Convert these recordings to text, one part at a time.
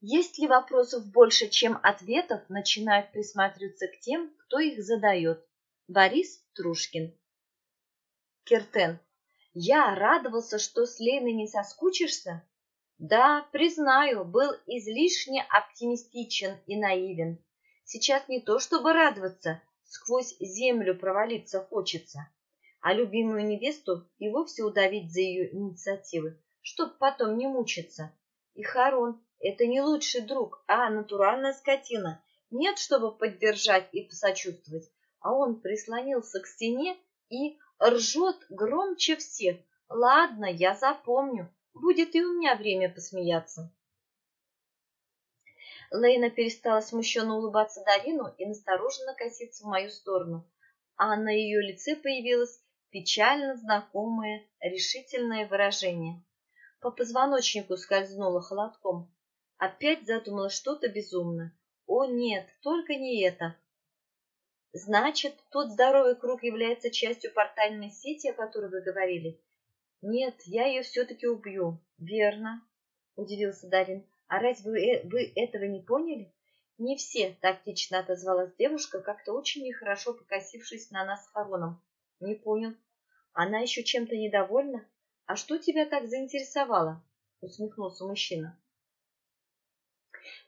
Есть ли вопросов больше, чем ответов, начинают присматриваться к тем, кто их задает. Борис Трушкин. Киртен. Я радовался, что с Леной не соскучишься? Да, признаю, был излишне оптимистичен и наивен. Сейчас не то чтобы радоваться, сквозь землю провалиться хочется, а любимую невесту и вовсе удавить за ее инициативы, чтоб потом не мучиться. И Харон — это не лучший друг, а натуральная скотина. Нет, чтобы поддержать и посочувствовать, а он прислонился к стене и ржет громче всех. Ладно, я запомню, будет и у меня время посмеяться. Лейна перестала смущенно улыбаться Дарину и настороженно коситься в мою сторону, а на ее лице появилось печально знакомое решительное выражение. По позвоночнику скользнуло холодком. Опять задумала что-то безумное. О нет, только не это. Значит, тот здоровый круг является частью портальной сети, о которой вы говорили? Нет, я ее все-таки убью. Верно, удивился Дарин. А разве э, вы этого не поняли? Не все, тактично отозвалась девушка, как-то очень нехорошо покосившись на нас с Хароном. Не понял. Она еще чем-то недовольна? А что тебя так заинтересовало? Усмехнулся мужчина.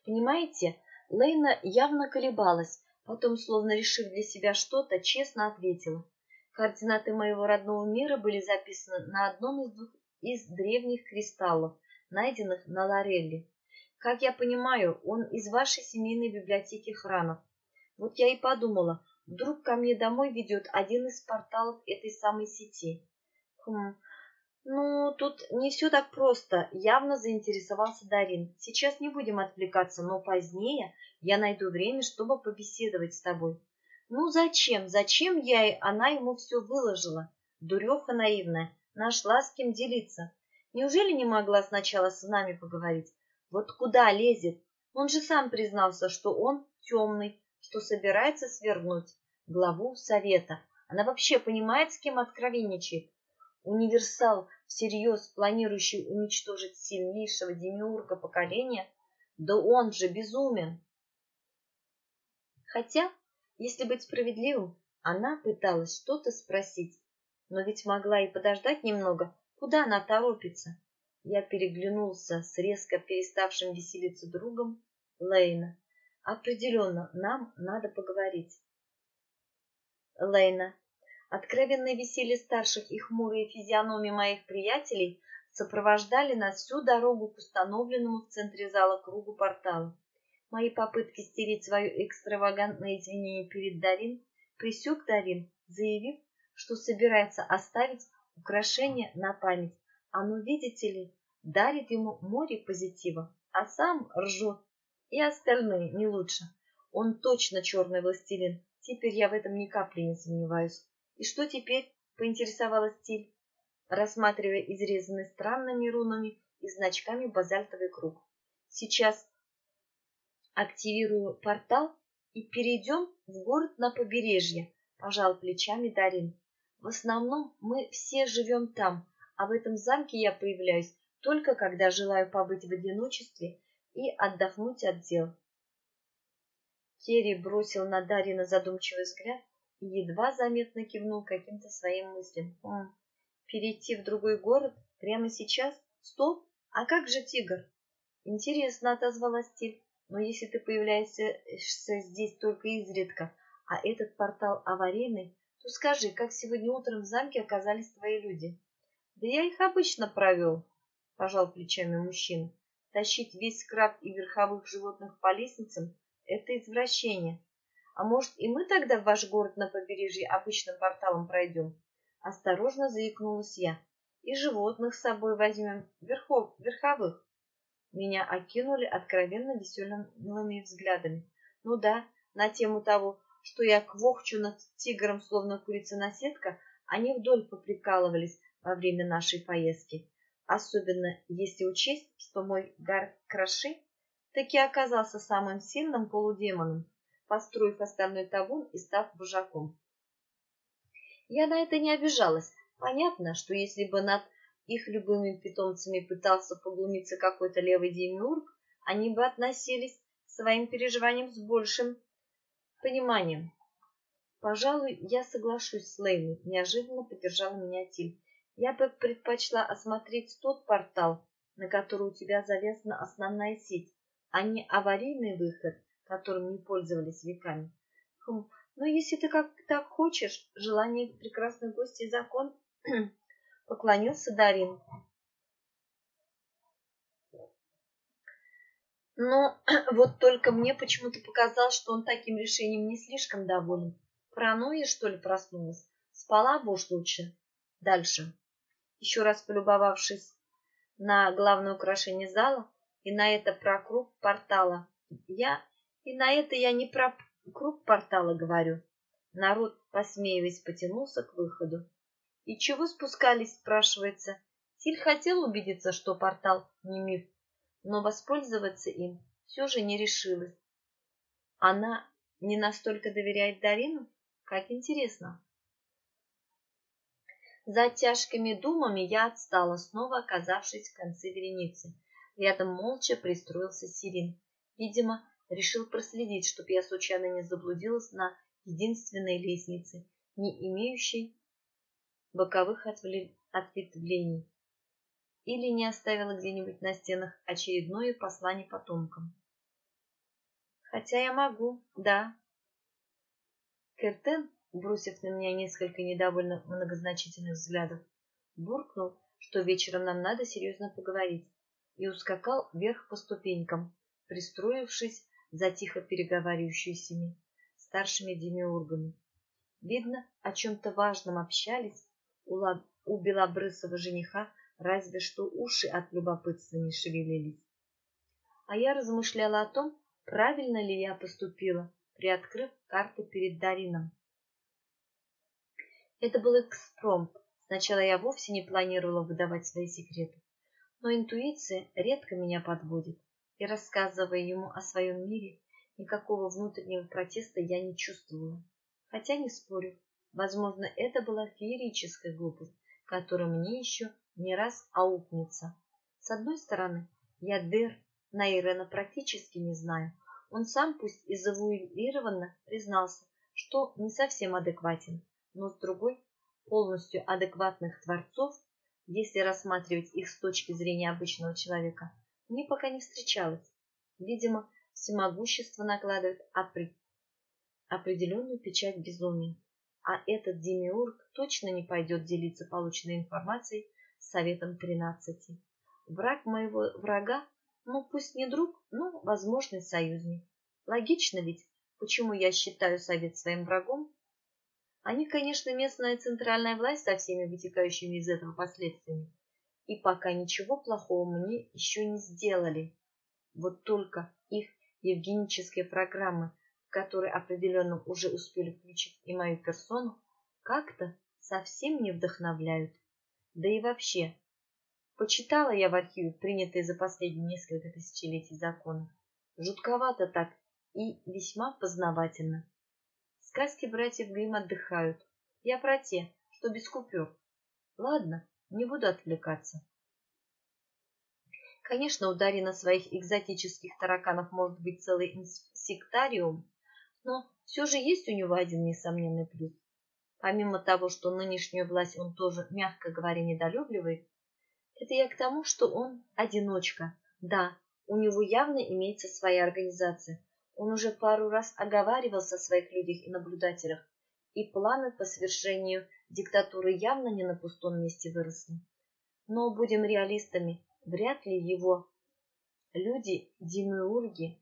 Понимаете, Лейна явно колебалась, потом, словно решив для себя что-то, честно ответила. Координаты моего родного мира были записаны на одном из, двух, из древних кристаллов, найденных на Лорелле. Как я понимаю, он из вашей семейной библиотеки хранов. Вот я и подумала, вдруг ко мне домой ведет один из порталов этой самой сети. Хм, ну, тут не все так просто. Явно заинтересовался Дарин. Сейчас не будем отвлекаться, но позднее я найду время, чтобы побеседовать с тобой. Ну, зачем? Зачем я и она ему все выложила? Дуреха наивная. Нашла с кем делиться. Неужели не могла сначала с нами поговорить? Вот куда лезет? Он же сам признался, что он темный, что собирается свергнуть главу совета. Она вообще понимает, с кем откровенничает? Универсал, всерьез планирующий уничтожить сильнейшего демиурга поколения, да он же безумен. Хотя, если быть справедливым, она пыталась что-то спросить, но ведь могла и подождать немного, куда она торопится. Я переглянулся с резко переставшим веселиться другом Лейна. Определенно, нам надо поговорить. Лейна, Откровенное веселье старших и хмурые физиономии моих приятелей сопровождали нас всю дорогу к установленному в центре зала кругу портала. Мои попытки стереть свое экстравагантное извинение перед Дарин присек Дарин, заявив, что собирается оставить украшение на память. Оно, видите ли, дарит ему море позитива, а сам ржет. И остальные не лучше. Он точно черный властелин. Теперь я в этом ни капли не сомневаюсь. И что теперь? Поинтересовалась Тиль, рассматривая изрезанный странными рунами и значками базальтовый круг. Сейчас активирую портал и перейдем в город на побережье, пожал плечами Дарин. В основном мы все живем там, а в этом замке я появляюсь только когда желаю побыть в одиночестве и отдохнуть от дел. Керри бросил на Дарина задумчивый взгляд едва заметно кивнул каким-то своим мыслям. Хм, перейти в другой город прямо сейчас? Стоп! А как же тигр? Интересно, отозвалась Тиль. Но если ты появляешься здесь только изредка, а этот портал аварийный, то скажи, как сегодня утром в замке оказались твои люди? Да я их обычно провел, пожал плечами мужчина. Тащить весь скраб и верховых животных по лестницам — это извращение. А может, и мы тогда в ваш город на побережье обычным порталом пройдем? Осторожно заикнулась я. И животных с собой возьмем, верхов, верховых. Меня окинули откровенно веселыми взглядами. Ну да, на тему того, что я квохчу над тигром, словно курица-наседка, они вдоль поприкалывались во время нашей поездки. Особенно если учесть, что мой Гар Краши таки оказался самым сильным полудемоном, построив остальной табун и став вожаком. Я на это не обижалась. Понятно, что если бы над их любыми питомцами пытался поглумиться какой-то левый демиург, они бы относились к своим переживаниям с большим пониманием. Пожалуй, я соглашусь с Лейлой, неожиданно поддержала меня Тиль. Я бы предпочла осмотреть тот портал, на который у тебя завязана основная сеть, а не аварийный выход, которым не пользовались веками. Хм, но если ты как так хочешь, желание прекрасной гости закон, поклонился Дарин. Но вот только мне почему-то показалось, что он таким решением не слишком доволен. Паранойя, что ли, проснулась? Спала бы уж лучше. Дальше. Еще раз полюбовавшись на главное украшение зала и на это про круг портала, я и на это я не про круг портала говорю. Народ, посмеиваясь, потянулся к выходу. И чего спускались, спрашивается. Силь хотел убедиться, что портал не миф, но воспользоваться им все же не решилась. Она не настолько доверяет Дарину? Как интересно. За тяжкими думами я отстала, снова оказавшись в конце вереницы. Рядом молча пристроился Сирин. Видимо, решил проследить, чтоб я случайно не заблудилась на единственной лестнице, не имеющей боковых ответвлений или не оставила где-нибудь на стенах очередное послание потомкам. Хотя я могу, да. Кертен, бросив на меня несколько недовольно многозначительных взглядов, буркнул, что вечером нам надо серьезно поговорить, и ускакал вверх по ступенькам, пристроившись за тихо переговаривающимися старшими демиургами. Видно, о чем-то важном общались у, белобрысого жениха разве что уши от любопытства не шевелились. А я размышляла о том, правильно ли я поступила, приоткрыв карту перед Дарином. Это был экспромт. Сначала я вовсе не планировала выдавать свои секреты, но интуиция редко меня подводит, и, рассказывая ему о своем мире, никакого внутреннего протеста я не чувствовала. Хотя не спорю, возможно, это была феерическая глупость, которую мне еще не раз аукнется. С одной стороны, я Дэр Наирена практически не знаю. Он сам, пусть и завуалированно, признался, что не совсем адекватен, но с другой, полностью адекватных творцов, если рассматривать их с точки зрения обычного человека, мне пока не встречалось. Видимо, всемогущество накладывает определенную печать безумия, а этот демиург точно не пойдет делиться полученной информацией советом тринадцати. Враг моего врага, ну пусть не друг, но возможный союзник. Логично ведь, почему я считаю совет своим врагом? Они, конечно, местная центральная власть со всеми вытекающими из этого последствиями. И пока ничего плохого мне еще не сделали. Вот только их евгенические программы, которые определенно уже успели включить и мою персону, как-то совсем не вдохновляют. Да и вообще, почитала я в архиве принятые за последние несколько тысячелетий законы. Жутковато так и весьма познавательно. Сказки братьев Грим отдыхают. Я про те, что без купюр. Ладно, не буду отвлекаться. Конечно, у Дарина своих экзотических тараканов может быть целый инсектариум, но все же есть у него один несомненный плюс. Помимо того, что нынешнюю власть он тоже, мягко говоря, недолюбливает, это я к тому, что он одиночка. Да, у него явно имеется своя организация. Он уже пару раз оговаривался о своих людях и наблюдателях, и планы по совершению диктатуры явно не на пустом месте выросли. Но, будем реалистами, вряд ли его люди-демиурги,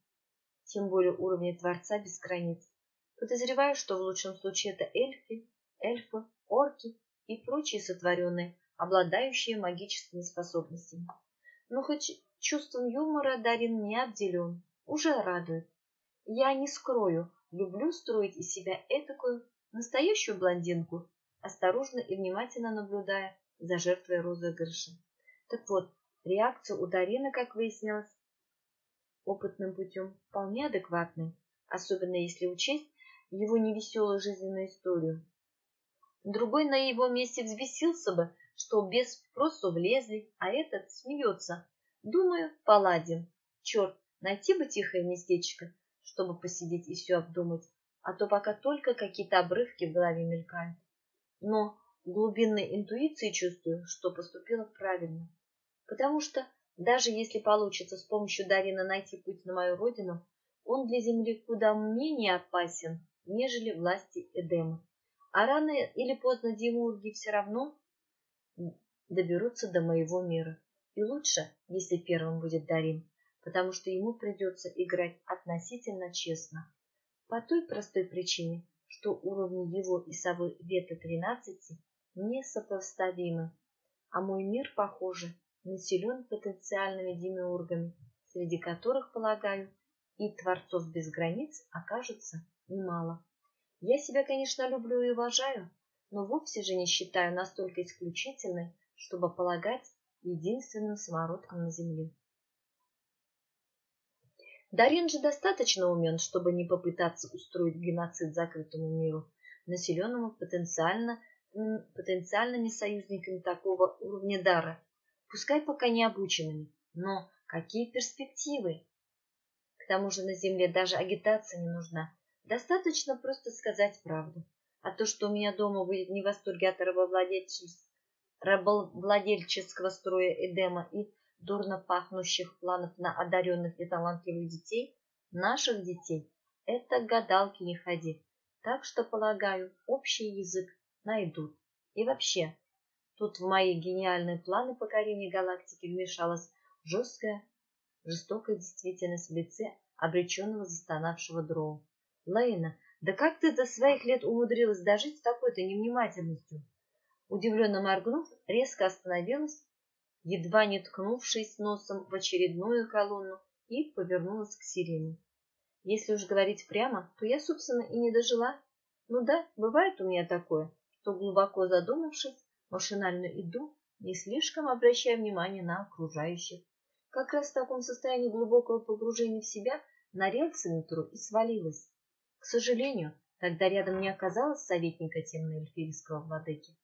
тем более уровня Творца без границ. Подозреваю, что в лучшем случае это эльфы эльфы, орки и прочие сотворенные, обладающие магическими способностями. Но хоть чувством юмора Дарин не обделен, уже радует. Я не скрою, люблю строить из себя этакую настоящую блондинку, осторожно и внимательно наблюдая за жертвой розыгрыша. Так вот, реакция у Дарины, как выяснилось, опытным путем вполне адекватная, особенно если учесть его невеселую жизненную историю. Другой на его месте взвесился бы, что без спросу влезли, а этот смеется. Думаю, поладим. Черт, Найти бы тихое местечко, чтобы посидеть и все обдумать, а то пока только какие-то обрывки в голове мелькают. Но глубинной интуиции чувствую, что поступила правильно. Потому что даже если получится с помощью Дарина найти путь на мою родину, он для Земли куда менее опасен, нежели власти Эдема. А рано или поздно демурги все равно доберутся до моего мира. И лучше, если первым будет Дарин, потому что ему придется играть относительно честно. По той простой причине, что уровни его и совы Вета 13 несопоставимы, а мой мир, похоже, населен потенциальными демиургами, среди которых, полагаю, и творцов без границ окажется немало. Я себя, конечно, люблю и уважаю, но вовсе же не считаю настолько исключительной, чтобы полагать единственным самородком на земле. Дарин же достаточно умен, чтобы не попытаться устроить геноцид закрытому миру, населенному потенциально, потенциальными союзниками такого уровня дара, пускай пока не обученными, но какие перспективы? К тому же на Земле даже агитация не нужна. Достаточно просто сказать правду. А то, что у меня дома будет не в восторге от рабовладельческого строя Эдема и дурно пахнущих планов на одаренных и талантливых детей, наших детей, это гадалки не ходи. Так что, полагаю, общий язык найдут. И вообще, тут в мои гениальные планы покорения галактики вмешалась жесткая, жестокая действительность в лице обреченного застонавшего дроу. Лейна, да как ты до своих лет умудрилась дожить с такой-то невнимательностью? Удивленно моргнув, резко остановилась едва не ткнувшись носом в очередную колонну, и повернулась к сирене. Если уж говорить прямо, то я, собственно, и не дожила. Ну да, бывает у меня такое, что глубоко задумавшись, машинально иду, не слишком обращая внимание на окружающих. Как раз в таком состоянии глубокого погружения в себя на рельсы метро и свалилась. К сожалению, тогда рядом не оказалось советника темно-эльфийского владыки.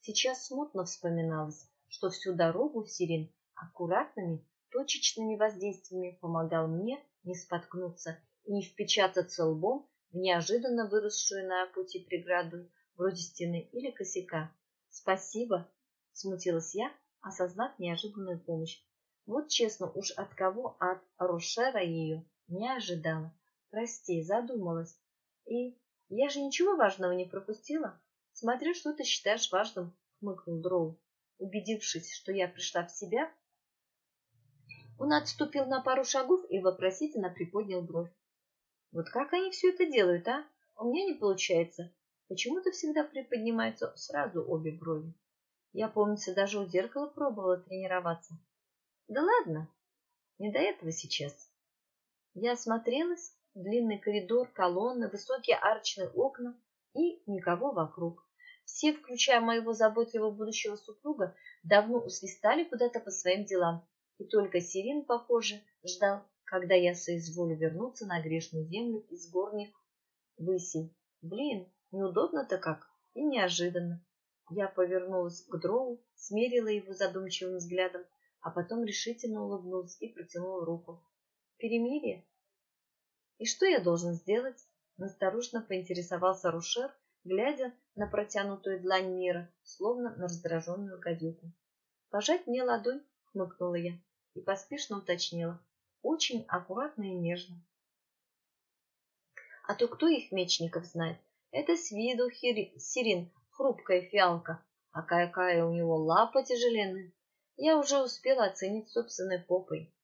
Сейчас смутно вспоминалось, что всю дорогу Сирин аккуратными, точечными воздействиями помогал мне не споткнуться и не впечататься лбом в неожиданно выросшую на пути преграду вроде стены или косяка. «Спасибо!» — смутилась я, осознав неожиданную помощь. Вот честно, уж от кого от Рошера ее не ожидала. Прости, задумалась. И я же ничего важного не пропустила. Смотрю, что ты считаешь важным, хмыкнул Дроу. Убедившись, что я пришла в себя, он отступил на пару шагов и вопросительно приподнял бровь. Вот как они все это делают, а? У меня не получается. Почему-то всегда приподнимаются сразу обе брови. Я, помнится, даже у зеркала пробовала тренироваться. Да ладно, не до этого сейчас. Я осмотрелась, длинный коридор, колонны, высокие арочные окна и никого вокруг. Все, включая моего заботливого будущего супруга, давно усвистали куда-то по своим делам, и только Сирин, похоже, ждал, когда я соизволю вернуться на грешную землю из горних высей. Блин, неудобно-то как и неожиданно. Я повернулась к дрову, смерила его задумчивым взглядом, а потом решительно улыбнулась и протянула руку. Перемирие? И что я должен сделать? Насторожно поинтересовался Рушер, глядя на протянутую длань мира, словно на раздраженную гадюку. «Пожать мне ладонь?» — хмыкнула я и поспешно уточнила. «Очень аккуратно и нежно». А то кто их мечников знает? Это с виду хири... сирин, хрупкая фиалка, а какая у него лапа тяжеленная. Я уже успела оценить собственной попой.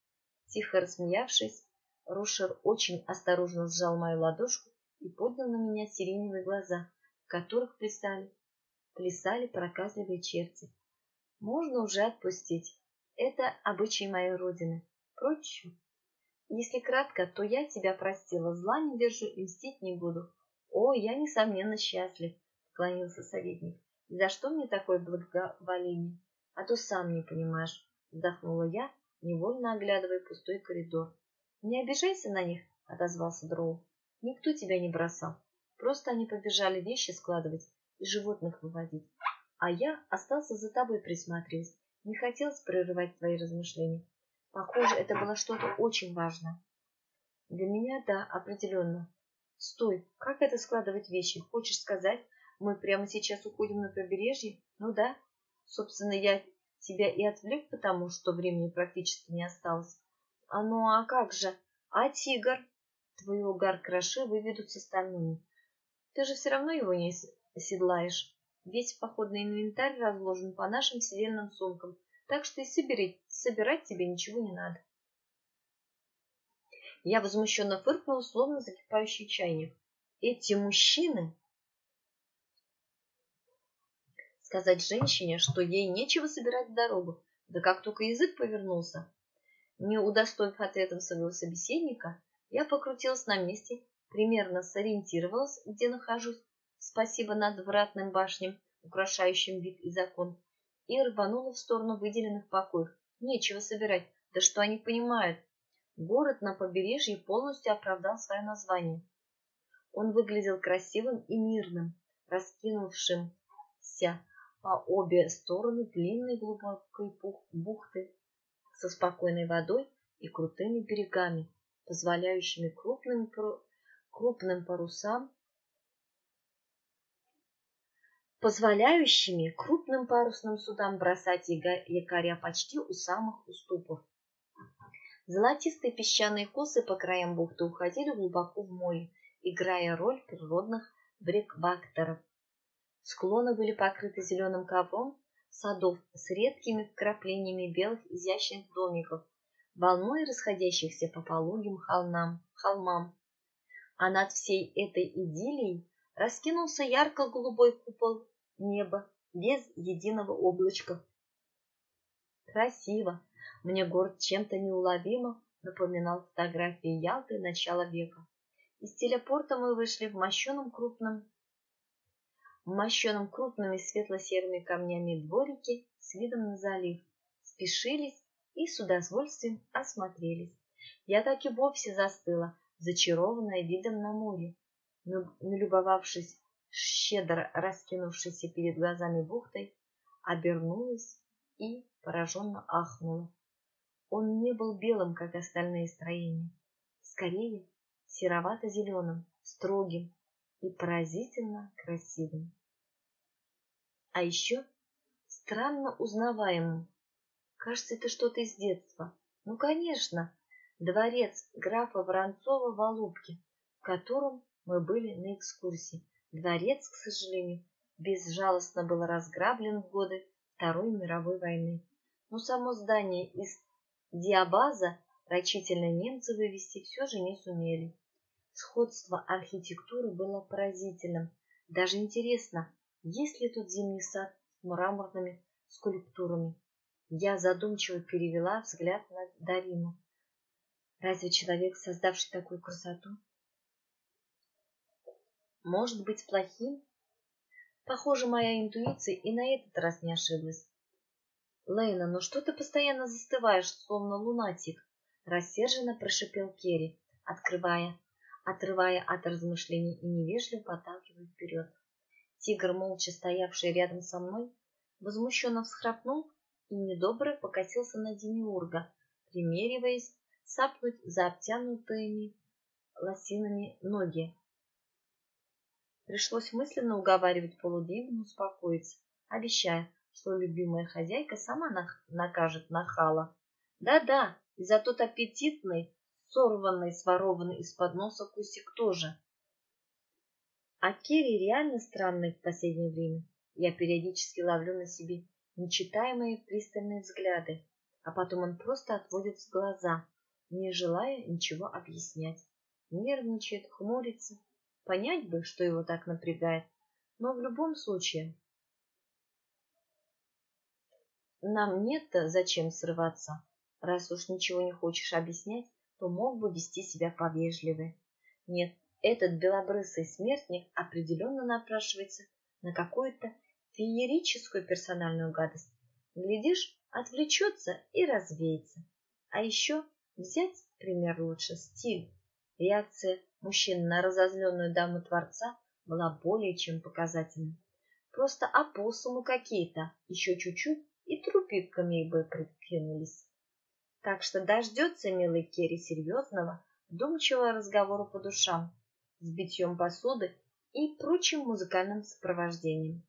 Тихо рассмеявшись, Рушер очень осторожно сжал мою ладошку и поднял на меня сиреневые глаза, которых плясали, плясали проказливые черти. Можно уже отпустить. Это обычай моей родины. Впрочем, если кратко, то я тебя простила, зла не держу и мстить не буду. О, я, несомненно, счастлив, поклонился советник. За что мне такое благоволение? А то сам не понимаешь, вздохнула я, невольно оглядывая пустой коридор. Не обижайся на них, отозвался Дроу. Никто тебя не бросал. Просто они побежали вещи складывать и животных выводить. А я остался за тобой присматривать. Не хотелось прерывать твои размышления. Похоже, это было что-то очень важное. Для меня, да, определенно. Стой, как это складывать вещи? Хочешь сказать, мы прямо сейчас уходим на побережье? Ну да. Собственно, я тебя и отвлек, потому что времени практически не осталось. А ну а как же? А тигр? Твою гар-краши выведут с остальными. Ты же все равно его не оседлаешь. Весь походный инвентарь разложен по нашим седельным сумкам, так что и соберить, собирать тебе ничего не надо. Я возмущенно фыркнула, словно закипающий чайник. Эти мужчины сказать женщине, что ей нечего собирать в дорогу. Да как только язык повернулся. Не удостоив ответом своего собеседника, я покрутилась на месте, примерно сориентировалась, где нахожусь, спасибо надвратным башням, украшающим вид и закон, и рванула в сторону выделенных покоев. Нечего собирать, да что они понимают? Город на побережье полностью оправдал свое название. Он выглядел красивым и мирным, раскинувшимся по обе стороны длинной глубокой бухты со спокойной водой и крутыми берегами, позволяющими крупным, крупным парусам позволяющими крупным парусным судам бросать якоря почти у самых уступов. Золотистые песчаные косы по краям бухты уходили глубоко в море, играя роль природных брекбактеров. Склоны были покрыты зеленым ковром садов с редкими вкраплениями белых изящных домиков, волной расходящихся по пологим холмам. холмам. А над всей этой идиллией раскинулся ярко-голубой купол неба без единого облачка. Красиво. Мне город чем-то неуловимо напоминал фотографии Ялты начала века. Из телепорта мы вышли в мощеном крупном мощенном крупными светло-серыми камнями дворике с видом на залив, спешились и с удовольствием осмотрелись. Я так и вовсе застыла, зачарованная видом на море, налюбовавшись щедро раскинувшейся перед глазами бухтой, обернулась и пораженно ахнула. Он не был белым, как остальные строения, скорее серовато-зеленым, строгим, и поразительно красивым. А еще странно узнаваемым. Кажется, это что-то из детства. Ну, конечно, дворец графа Воронцова в Алубке, в котором мы были на экскурсии. Дворец, к сожалению, безжалостно был разграблен в годы Второй мировой войны. Но само здание из диабаза рачительно немцы вывести все же не сумели. Сходство архитектуры было поразительным. Даже интересно, есть ли тут зимний сад с мраморными скульптурами. Я задумчиво перевела взгляд на Дарину. Разве человек, создавший такую красоту, может быть плохим? Похоже, моя интуиция и на этот раз не ошиблась. Лейна, ну что ты постоянно застываешь, словно лунатик? Рассерженно прошипел Керри, открывая отрывая от размышлений и невежливо подталкивая вперед. Тигр, молча стоявший рядом со мной, возмущенно всхрапнул и недобро покатился на Демиурга, примериваясь сапнуть за обтянутыми лосинами ноги. Пришлось мысленно уговаривать полудемона успокоиться, обещая, что любимая хозяйка сама накажет нахала. Да-да, и за тот аппетитный, сорванный, сворованный из-под носа кусик тоже. А Керри реально странный в последнее время. Я периодически ловлю на себе нечитаемые пристальные взгляды, а потом он просто отводит глаза, не желая ничего объяснять. Нервничает, хмурится. Понять бы, что его так напрягает, но в любом случае нам нет-то зачем срываться. Раз уж ничего не хочешь объяснять, то мог бы вести себя повежливее. Нет, этот белобрысый смертник определенно напрашивается на какую-то феерическую персональную гадость. Глядишь, отвлечется и развеется. А еще взять пример лучше стиль. Реакция мужчин на разозленную даму Творца была более чем показательной. Просто опоссумы какие-то, еще чуть-чуть и трупиками бы прикинулись. Так что дождется милый Керри серьезного, вдумчивого разговора по душам с битьем посуды и прочим музыкальным сопровождением.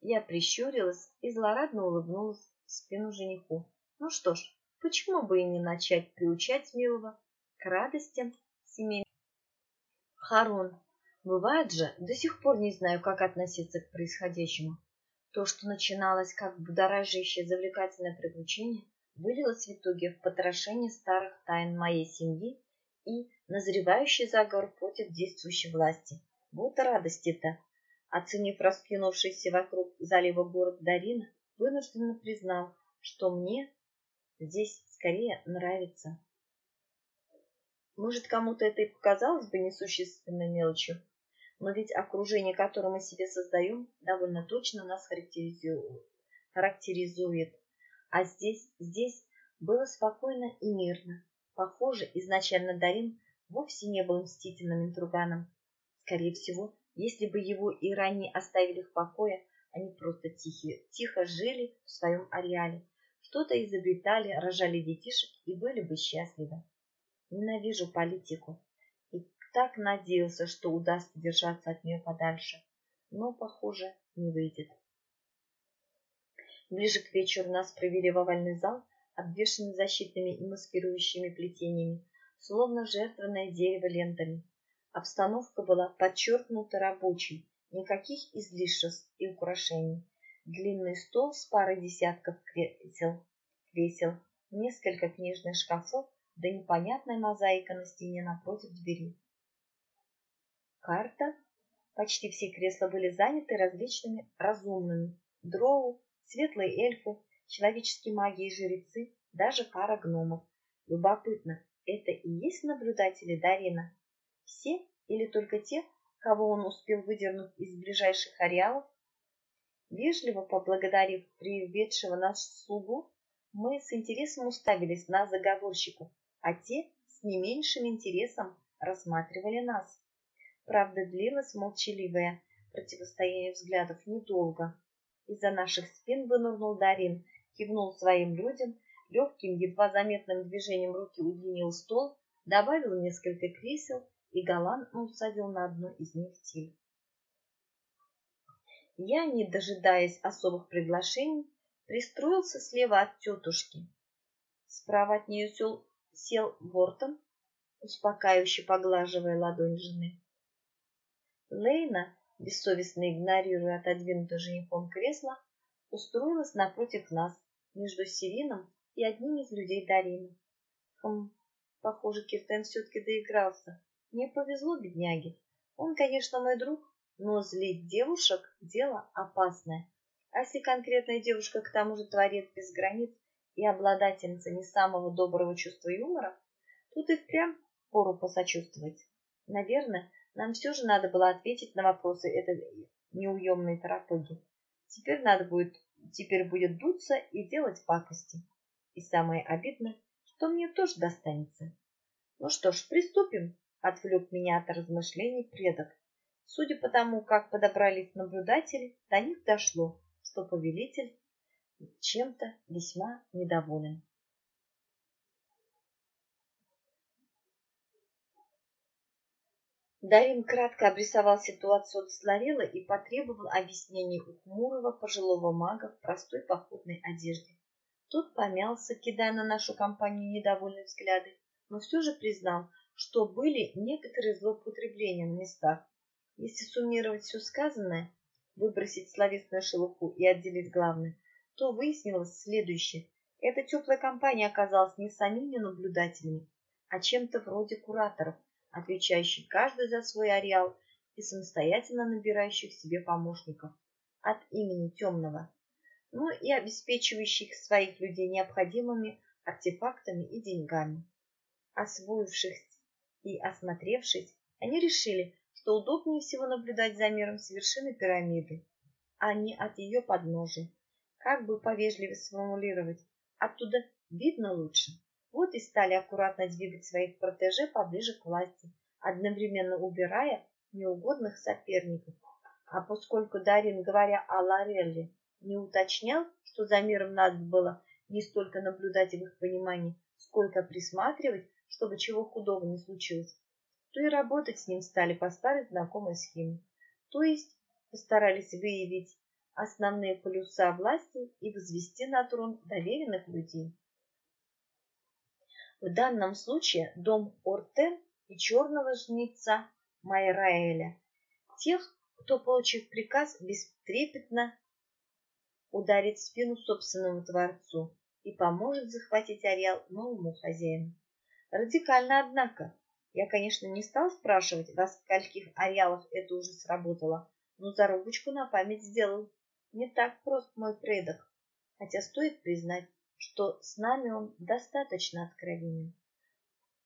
Я прищурилась и злорадно улыбнулась в спину жениху. Ну что ж, почему бы и не начать приучать милого к радостям семейных? Харон, бывает же, до сих пор не знаю, как относиться к происходящему. То, что начиналось как будоражащее завлекательное приключение, вылилось в итоге в потрошение старых тайн моей семьи и назревающий заговор против действующей власти. Вот радости-то! Оценив раскинувшийся вокруг залива город Дарина, вынужденно признал, что мне здесь скорее нравится. Может, кому-то это и показалось бы несущественной мелочью, но ведь окружение, которое мы себе создаем, довольно точно нас характеризует. А здесь, здесь было спокойно и мирно. Похоже, изначально Дарин вовсе не был мстительным интруганом. Скорее всего, если бы его и ранее оставили в покое, они просто тихи, тихо жили в своем ареале, что-то изобретали, рожали детишек и были бы счастливы. Ненавижу политику и так надеялся, что удастся держаться от нее подальше, но, похоже, не выйдет. Ближе к вечеру нас провели в овальный зал, обвешанный защитными и маскирующими плетениями, словно жертвенное дерево лентами. Обстановка была подчеркнута рабочей, никаких излишеств и украшений. Длинный стол с парой десятков кресел, кресел, несколько книжных шкафов, да непонятная мозаика на стене напротив двери. Карта. Почти все кресла были заняты различными разумными. Дроу, светлые эльфы, человеческие маги и жрецы, даже пара гномов. Любопытно, это и есть наблюдатели Дарина? Все или только те, кого он успел выдернуть из ближайших ареалов? Вежливо поблагодарив приведшего нас слугу, мы с интересом уставились на заговорщиков, а те с не меньшим интересом рассматривали нас. Правда, длилось молчаливое противостояние взглядов недолго. Из-за наших спин вынырнул Дарин, кивнул своим людям, легким, едва заметным движением руки удлинил стол, добавил несколько кресел и галантно усадил на одно из них Тиль. Я, не дожидаясь особых приглашений, пристроился слева от тетушки. Справа от нее сел, сел Вортон, успокаивающе поглаживая ладонь жены. Лейна, бессовестно игнорируя отодвинутое женихом кресло, устроилась напротив нас, между Сирином и одним из людей Дарины. Хм, похоже, Киртен все-таки доигрался. Мне повезло, бедняге. Он, конечно, мой друг, но злить девушек – дело опасное. А если конкретная девушка к тому же творец без границ и обладательница не самого доброго чувства юмора, тут и впрямь пору посочувствовать. Наверное, нам все же надо было ответить на вопросы этой неуемной тарапоги. Теперь надо будет, теперь будет дуться и делать пакости. И самое обидное, что мне тоже достанется. Ну что ж, приступим, отвлек меня от размышлений предок. Судя по тому, как подобрались наблюдатели, до них дошло, что повелитель чем-то весьма недоволен. Дарин кратко обрисовал ситуацию от Сларела и потребовал объяснений у хмурого пожилого мага в простой походной одежде. Тот помялся, кидая на нашу компанию недовольные взгляды, но все же признал, что были некоторые злоупотребления на местах. Если суммировать все сказанное, выбросить словесную шелуху и отделить главное, то выяснилось следующее. Эта теплая компания оказалась не самими наблюдателями, а чем-то вроде кураторов – отвечающий каждый за свой ареал и самостоятельно набирающих себе помощников от имени темного, ну и обеспечивающих своих людей необходимыми артефактами и деньгами. Освоившись и осмотревшись, они решили, что удобнее всего наблюдать за миром с вершины пирамиды, а не от ее подножия. Как бы повежливее сформулировать, оттуда видно лучше. Вот и стали аккуратно двигать своих протеже поближе к власти, одновременно убирая неугодных соперников. А поскольку Дарин, говоря о Лорелле, не уточнял, что за миром надо было не столько наблюдать в их понимании, сколько присматривать, чтобы чего худого не случилось, то и работать с ним стали по старой знакомой схеме. То есть постарались выявить основные полюса власти и возвести на трон доверенных людей. В данном случае дом Ортен и черного жнеца Майраэля, тех, кто, получив приказ, бестрепетно ударит в спину собственному творцу и поможет захватить ареал новому хозяину. Радикально, однако. Я, конечно, не стал спрашивать, во скольких ареалах это уже сработало, но зарубочку на память сделал. Не так прост мой предок, хотя стоит признать, что с нами он достаточно откровенен.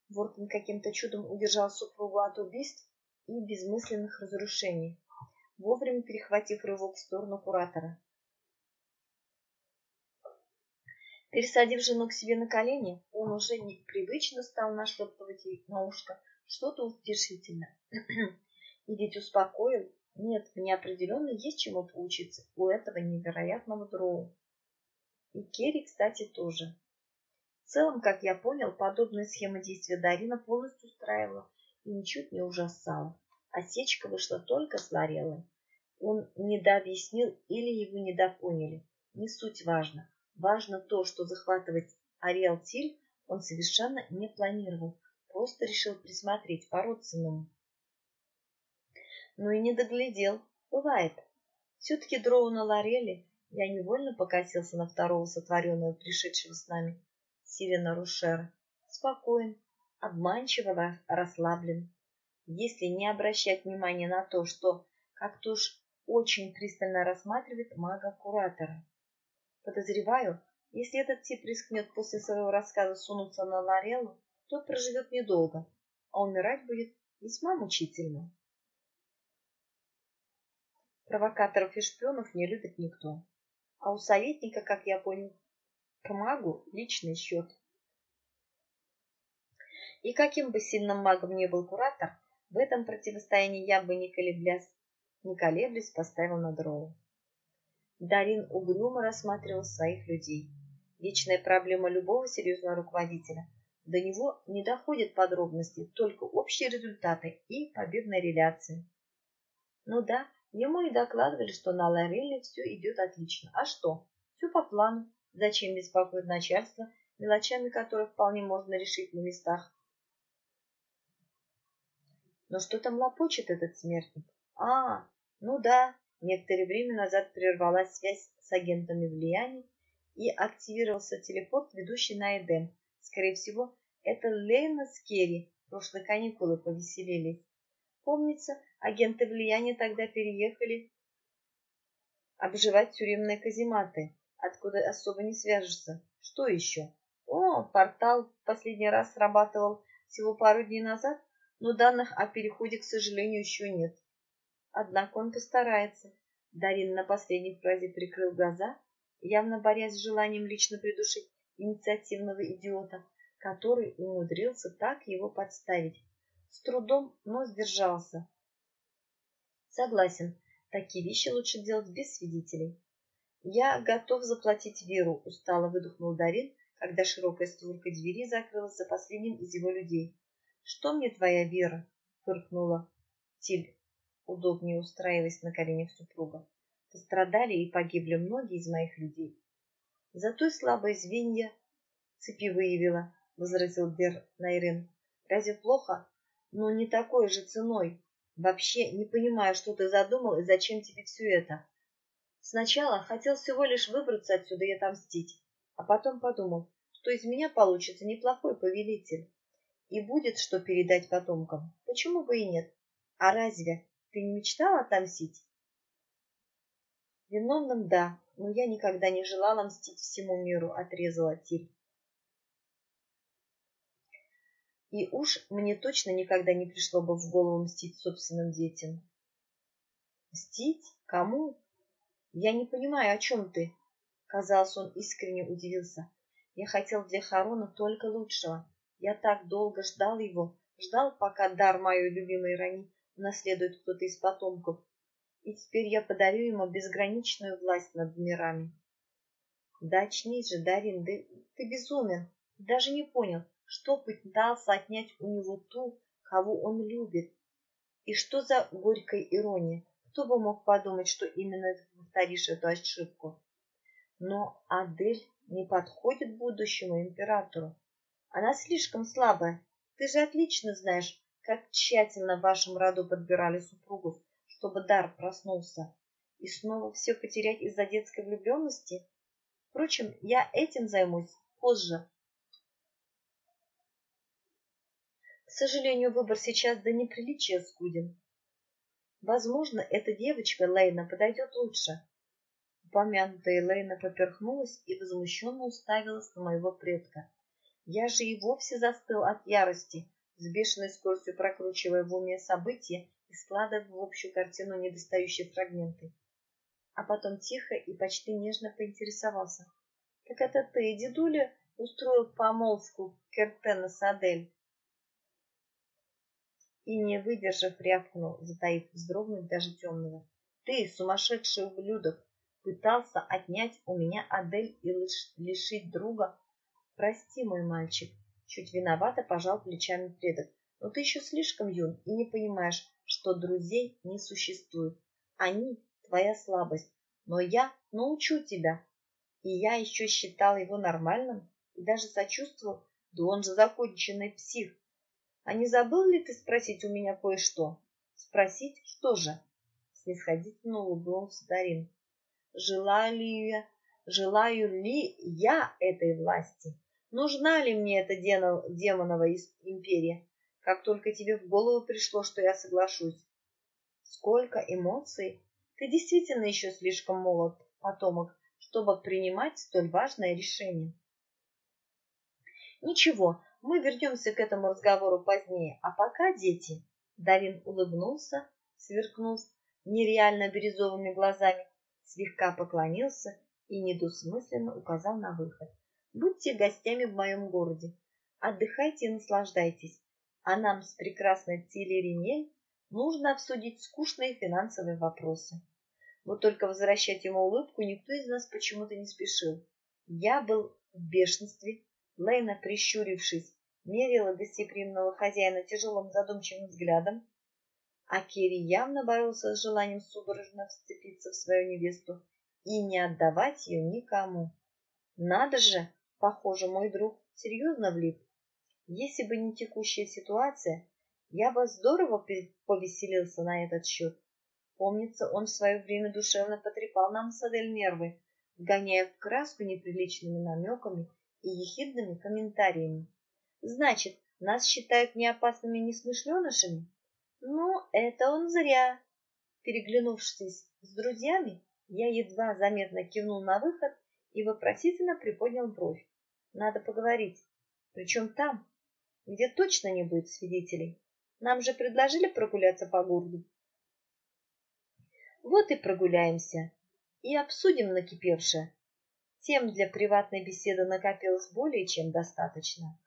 Вортон каким-то чудом удержал супругу от убийств и безмысленных разрушений, вовремя перехватив рывок в сторону куратора. Пересадив жену к себе на колени, он уже непривычно стал нашептывать ей на ушко что-то утешительное. И ведь успокоил, нет, мне определенно есть чему поучиться у этого невероятного дроу. И Керри, кстати, тоже. В целом, как я понял, подобная схема действия Дарина полностью устраивала и ничуть не ужасала. Осечка вышла только с Лорелой. Он недообъяснил или его недопоняли. Не суть важно. Важно то, что захватывать Ариэл Тиль он совершенно не планировал, просто решил присмотреть по-родственному. Ну и не доглядел. Бывает. Все-таки дроу на Лореле я невольно покосился на второго сотворенного, пришедшего с нами, Сирена Рушера. Спокоен, обманчиво расслаблен. Если не обращать внимания на то, что как-то уж очень пристально рассматривает мага-куратора. Подозреваю, если этот тип рискнет после своего рассказа сунуться на Лореллу, тот проживет недолго, а умирать будет весьма мучительно. Провокаторов и шпионов не любит никто. А у советника, как я понял, к магу личный счет. И каким бы сильным магом ни был куратор, в этом противостоянии я бы не колеблясь, не колеблясь поставил на дрову. Дарин угрюмо рассматривал своих людей. Вечная проблема любого серьезного руководителя. До него не доходят подробности, только общие результаты и победная реляция. Ну да, ему и докладывали, что на Лорелле все идет отлично. А что? Все по плану. Зачем беспокоить начальство, мелочами которых вполне можно решить на местах? Но что там лопочет этот смертник? А, ну да, некоторое время назад прервалась связь с агентами влияния и активировался телепорт, ведущий на Эдем. Скорее всего, это Лейна с Керри прошлые каникулы повеселились. Помнится, агенты влияния тогда переехали обживать тюремные казематы откуда особо не свяжешься. Что еще? О, портал последний раз срабатывал всего пару дней назад, но данных о переходе, к сожалению, еще нет. Однако он постарается. Дарин на последней фразе прикрыл глаза, явно борясь с желанием лично придушить инициативного идиота, который умудрился так его подставить. С трудом, но сдержался. Согласен, такие вещи лучше делать без свидетелей. «Я готов заплатить Веру», — устало выдохнул Дарин, когда широкая створка двери закрылась за последним из его людей. «Что мне твоя Вера?» — фыркнула Тиль, удобнее устраиваясь на коленях супруга. «Пострадали и погибли многие из моих людей. Зато и слабое звенья цепи выявила», — возразил Дер Найрен. «Разве плохо? Но не такой же ценой. Вообще не понимаю, что ты задумал и зачем тебе все это». Сначала хотел всего лишь выбраться отсюда и отомстить, а потом подумал, что из меня получится неплохой повелитель. И будет что передать потомкам. Почему бы и нет? А разве ты не мечтал отомстить? Виновным да, но я никогда не желала мстить всему миру, отрезала Тиль. И уж мне точно никогда не пришло бы в голову мстить собственным детям. Мстить? Кому? «Я не понимаю, о чем ты?» Казалось, он искренне удивился. «Я хотел для Харона только лучшего. Я так долго ждал его, ждал, пока дар моей любимой Рани наследует кто-то из потомков. И теперь я подарю ему безграничную власть над мирами». Да очнись же, Дарин, ты, ты безумен. Даже не понял, что пытался отнять у него ту, кого он любит. И что за горькая ирония? Кто бы мог подумать, что именно повторишь эту ошибку? Но Адель не подходит будущему императору. Она слишком слабая. Ты же отлично знаешь, как тщательно в вашем роду подбирали супругов, чтобы дар проснулся. И снова все потерять из-за детской влюбленности? Впрочем, я этим займусь позже. К сожалению, выбор сейчас до неприличия скуден. Возможно, эта девочка Лейна подойдет лучше. Упомянутая Лейна поперхнулась и возмущенно уставилась на моего предка. Я же и вовсе застыл от ярости, с бешеной скоростью прокручивая в уме события и складывая в общую картину недостающие фрагменты. А потом тихо и почти нежно поинтересовался. — Так это ты, дедуля, устроил помолвку Кертена с Адель? И, не выдержав, рявкнул, затаив вздрогнуть даже темного. — Ты, сумасшедший ублюдок, пытался отнять у меня Адель и лишить друга Прости, мой мальчик, чуть виновато пожал плечами предок. Но ты еще слишком юн и не понимаешь, что друзей не существует. Они — твоя слабость. Но я научу тебя. И я еще считал его нормальным и даже сочувствовал. Да он же законченный псих. А не забыл ли ты спросить у меня кое-что? Спросить, что же? Снисходительно улыбнулся Дарин. Желаю ли я, желаю ли я этой власти? Нужна ли мне эта демонова империя? Как только тебе в голову пришло, что я соглашусь. Сколько эмоций! Ты действительно еще слишком молод, потомок, чтобы принимать столь важное решение. Ничего, мы вернемся к этому разговору позднее. А пока, дети, Дарин улыбнулся, сверкнув нереально бирюзовыми глазами, слегка поклонился и недосмысленно указал на выход. Будьте гостями в моем городе. Отдыхайте и наслаждайтесь. А нам с прекрасной Тилеринель нужно обсудить скучные финансовые вопросы. Вот только возвращать ему улыбку никто из нас почему-то не спешил. Я был в бешенстве. Лейна, прищурившись, мерила гостеприимного хозяина тяжелым задумчивым взглядом, а Керри явно боролся с желанием судорожно вцепиться в свою невесту и не отдавать ее никому. Надо же, Похоже, мой друг серьезно влип. Если бы не текущая ситуация, я бы здорово повеселился на этот счет. Помнится, он в свое время душевно потрепал нам с нервы, гоняя в краску неприличными намеками и ехидными комментариями. Значит, нас считают неопасными несмышленышами? Ну, это он зря. Переглянувшись с друзьями, я едва заметно кивнул на выход и вопросительно приподнял бровь. Надо поговорить. Причем там, где точно не будет свидетелей. Нам же предложили прогуляться по городу. Вот и прогуляемся. И обсудим накипевшее. Тем для приватной беседы накопилось более чем достаточно.